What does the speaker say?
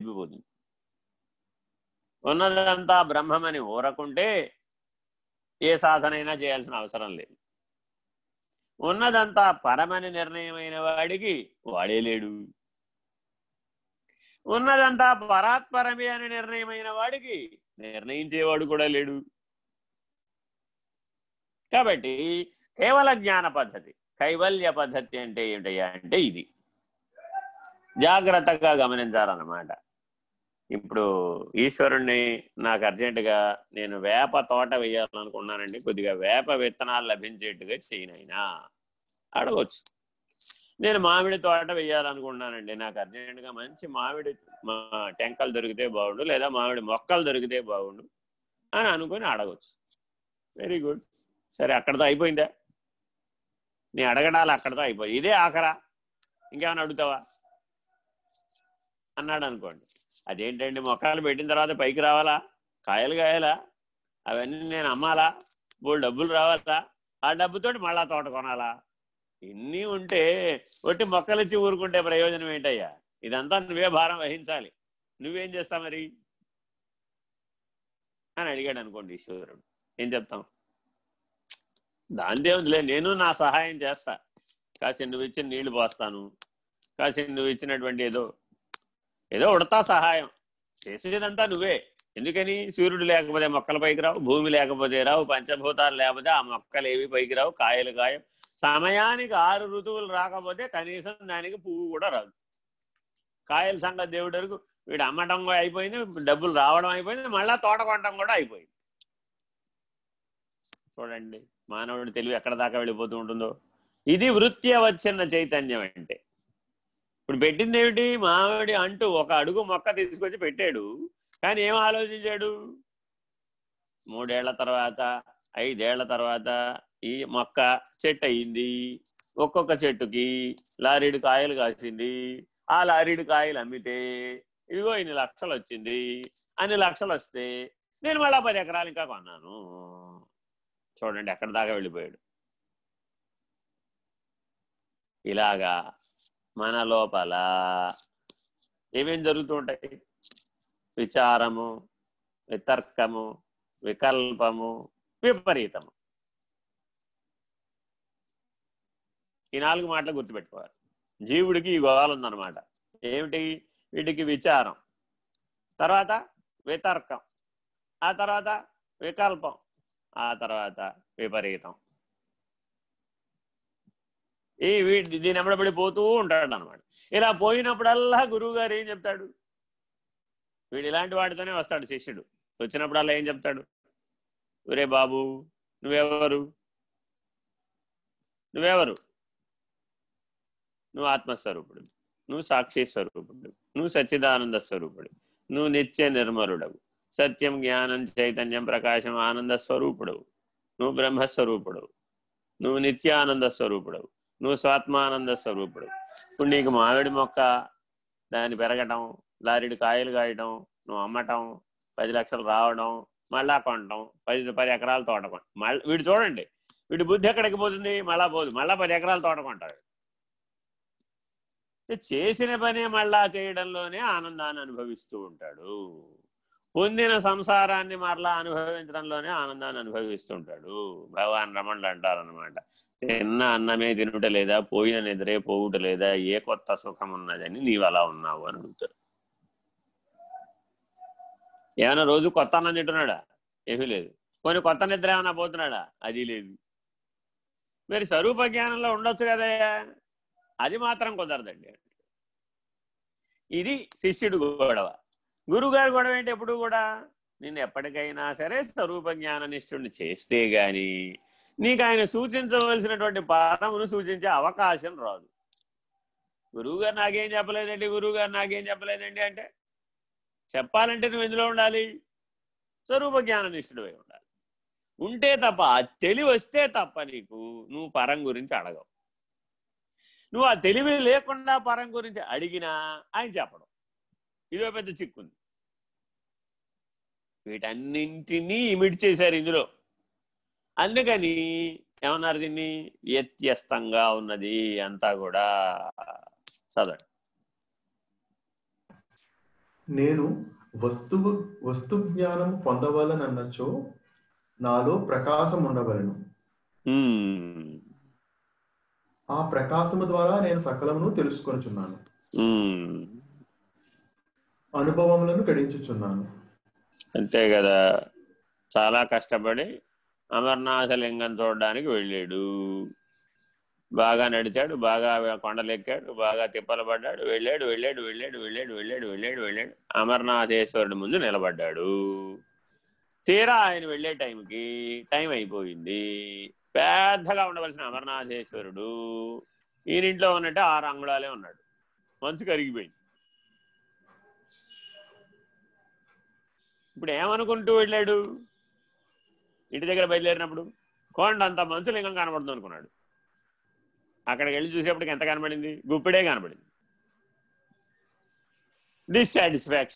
వెళ్ళిపోతుంది ఉన్నదంతా బ్రహ్మమని ఊరకుంటే ఏ సాధనైనా చేయాల్సిన అవసరం లేదు. ఉన్నదంతా పరమని నిర్ణయమైన వాడికి వాడే లేడు. ఉన్నదంతా పరాత్పరమే అని నిర్ణయమైన వాడికి నిర్ణయించేవాడు కూడా లేడు. కాబట్టి కేవల జ్ఞాన పద్ధతి కైవల్య పద్ధతి అంటే ఏమిటయ్యా అంటే ఇది. జాగ్రత్తగా గమనించాలన్నమాట. ఇప్పుడు ఈశ్వరుణ్ణి నాకు అర్జెంటుగా నేను వేప తోట వేయాలనుకున్నానండి. కొద్దిగా వేప విత్తనాలు లభించేట్టుగా చేయనైనా అడగవచ్చు నేను మామిడి తోట వేయాలనుకున్నానండి. నాకు అర్జెంటుగా మంచి మామిడి టెంకలు దొరికితే బాగుండు లేదా మామిడి మొక్కలు దొరికితే బాగుండు అని అనుకుని అడగవచ్చు వెరీ గుడ్ సరే అక్కడతో అయిపోయిందా? నీ అడగడాలు అక్కడతో అయిపోయి ఇదే ఆఖరా? ఇంకేమైనా అడుగుతావా? అన్నాడు అనుకోండి అదేంటండి మొక్కలు పెట్టిన తర్వాత పైకి రావాలా? కాయలు కాయాలా? అవన్నీ నేను అమ్మాలా? మూడు డబ్బులు రావాలా? ఆ డబ్బుతోటి మళ్ళా తోట కొనాలా? ఇన్ని ఉంటే ఒట్టి మొక్కలు ఇచ్చి ఊరుకుంటే ప్రయోజనం ఏంటయ్యా? ఇదంతా నువ్వే భారం వహించాలి. నువ్వేం చేస్తా మరి? అని అడిగాడు అనుకోండి ఈశ్వరుడు. ఏం చెప్తాం? దానిదేముందిలే నేను నా సహాయం చేస్తా. కాసి నువ్వు ఇచ్చిన నీళ్ళు పోస్తాను. కాసి నువ్వు ఇచ్చినటువంటి ఏదో ఏదో ఉడతా సహాయం. చేసేదంతా నువ్వే. ఎందుకని? సూర్యుడు లేకపోతే మొక్కలు పైకి రావు భూమి లేకపోతే రావు పంచభూతాలు లేకపోతే ఆ మొక్కలు ఏవి పైకి రావు కాయలు కాయం. సమయానికి ఆరు ఋతువులు రాకపోతే కనీసం దానికి పువ్వు కూడా రాదు. కాయల సంగతి దేవుడి వరకు వీడు అమ్మటం అయిపోయింది డబ్బులు రావడం అయిపోయింది మళ్ళా తోట కొనడం కూడా అయిపోయింది. చూడండి మానవుడి తెలివి ఎక్కడ దాకా వెళ్ళిపోతూ ఉంటుందో. ఇది వృత్తి వచ్చిన చైతన్యం అంటే. ఇప్పుడు పెట్టింది ఏమిటి మామిడి అంటూ ఒక అడుగు మొక్క తీసుకొచ్చి పెట్టాడు. కానీ ఏం ఆలోచించాడు? మూడేళ్ళ తర్వాత ఐదేళ్ళ తర్వాత ఈ మొక్క చెట్టు అయింది. ఒక్కొక్క చెట్టుకి లారీడు కాయలు కాసింది. ఆ లారీడు కాయలు అమ్మితే ఇదిగో ఇన్ని లక్షలు వచ్చింది. అన్ని లక్షలు వస్తే నేను మళ్ళా పది ఎకరాలు ఇంకా కొన్నాను. చూడండి ఎక్కడి దాకా వెళ్ళిపోయాడు. ఇలాగా మన లోపల ఏమేం జరుగుతూ ఉంటాయి విచారము వితర్కము వికల్పము విపరీతము. ఈ నాలుగు మాటలు గుర్తుపెట్టుకోవాలి. జీవుడికి ఈ గోళ ఉందన్నమాట ఏమిటి? వీటికి విచారం. తర్వాత వితర్కం. ఆ తర్వాత వికల్పం. ఆ తర్వాత విపరీతం. ఈ వీడి దీని ఎంబడబడి పోతూ ఉంటాడు అనమాట ఇలా పోయినప్పుడల్లా గురువు గారు ఏం చెప్తాడు? వీడు ఇలాంటి వాడితోనే వస్తాడు శిష్యుడు. వచ్చినప్పుడల్లా ఏం చెప్తాడు? ఒరే బాబు నువ్వెవరు? నువ్వెవరు? నువ్వు ఆత్మస్వరూపుడు. నువ్వు సాక్షి స్వరూపుడు. నువ్వు సచ్చిదానంద స్వరూపుడు. నువ్వు నిత్య నిర్మలుడవు సత్యం జ్ఞానం చైతన్యం ప్రకాశం ఆనంద స్వరూపుడవు. నువ్వు బ్రహ్మస్వరూపుడవు. నువ్వు నిత్యానంద స్వరూపుడవు. నువ్వు స్వాత్మానంద స్వరూపుడు. ఇప్పుడు నీకు మామిడి మొక్క దాన్ని పెరగటం లారీడు కాయలు కాయటం నువ్వు అమ్మటం పది లక్షలు రావడం మళ్ళా కొనటం పది పది ఎకరాలు తోట మళ్ళీ వీడు చూడండి. వీడి బుద్ధి ఎక్కడికి పోతుంది? మళ్ళా పోదు. మళ్ళా పది ఎకరాలు తోట కొంటాడు. చేసిన పనే మళ్ళా చేయడంలోనే ఆనందాన్ని అనుభవిస్తూ ఉంటాడు. పొందిన సంసారాన్ని మరలా అనుభవించడంలోనే ఆనందాన్ని అనుభవిస్తుంటాడు భగవాన్ రమణులు అంటారనమాట తిన్న అన్నమే తినుట లేదా పోయిన నిద్రే పోవుట లేదా ఏ కొత్త సుఖం ఉన్నదని నీవు అలా ఉన్నావు అని అడుగుతాడు. ఏమైనా రోజు కొత్త అన్నం తింటున్నాడా? ఏమీ లేదు. కొన్ని కొత్త నిద్ర ఏమైనా పోతున్నాడా? అది లేదు. మరి స్వరూప జ్ఞానంలో ఉండొచ్చు కదయ్యా. అది మాత్రం కుదరదండి. ఇది శిష్యుడు గొడవ. గురుగారు గొడవ ఏంటి ఎప్పుడు కూడా? నేను ఎప్పటికైనా సరే స్వరూప జ్ఞాన నిష్ఠుడిని చేస్తే గాని నీకు ఆయన సూచించవలసినటువంటి పాఠమును సూచించే అవకాశం రాదు. గురువుగారు నాకేం చెప్పలేదండి గురువుగారు నాకేం చెప్పలేదండి అంటే చెప్పాలంటే నువ్వు ఎందులో ఉండాలి? స్వరూప జ్ఞాన నిష్ఠుడివై ఉండాలి. ఉంటే తప్ప ఆ తెలివి వస్తే తప్ప నీకు నువ్వు పరం గురించి అడగవు. నువ్వు ఆ తెలివి లేకుండా పరం గురించి అడిగినా ఆయన చెప్పడం. ఇదో పెద్ద చిక్కుంది. వీటన్నింటినీ ఇమిడి చేశారు ఇందులో. అందుకని ఏమన్నారు దీన్ని? వ్యత్యస్తంగా ఉన్నది అంతా కూడా చదవండి. నేను వస్తువు వస్తు జ్ఞానం పొందవలనన్నచో నాలో ప్రకాశం ఉండవలను. ఆ ప్రకాశము ద్వారా నేను సకలమును తెలుసుకొనుచున్నాను. అనుభవములను గడించుచున్నాను. అంతే కదా. చాలా కష్టపడి అమర్నాథ లింగం చూడడానికి వెళ్ళాడు. బాగా నడిచాడు బాగా కొండలెక్కాడు బాగా తిప్పలు పడ్డాడు వెళ్ళాడు వెళ్ళాడు వెళ్ళాడు వెళ్ళాడు వెళ్ళాడు వెళ్ళాడు వెళ్ళాడు. అమర్నాథేశ్వరుడు ముందు నిలబడ్డాడు. తీరా ఆయన వెళ్ళే టైంకి టైం అయిపోయింది. పెద్దగా ఉండవలసిన అమర్నాథేశ్వరుడు ఈయనింట్లో ఉన్నట్టే ఆరు అంగుళాలే ఉన్నాడు. మంచు కరిగిపోయింది. ఇప్పుడు ఏమనుకుంటూ వెళ్ళాడు? ఇంటి దగ్గర బయలుదేరినప్పుడు కొండ అంత మంచు లింగం కనబడుతుంది అనుకున్నాడు. అక్కడికి వెళ్ళి చూసేప్పటికి ఎంత కనబడింది? గుప్పిడే కనబడింది. డిస్సాటిస్ఫాక్షన్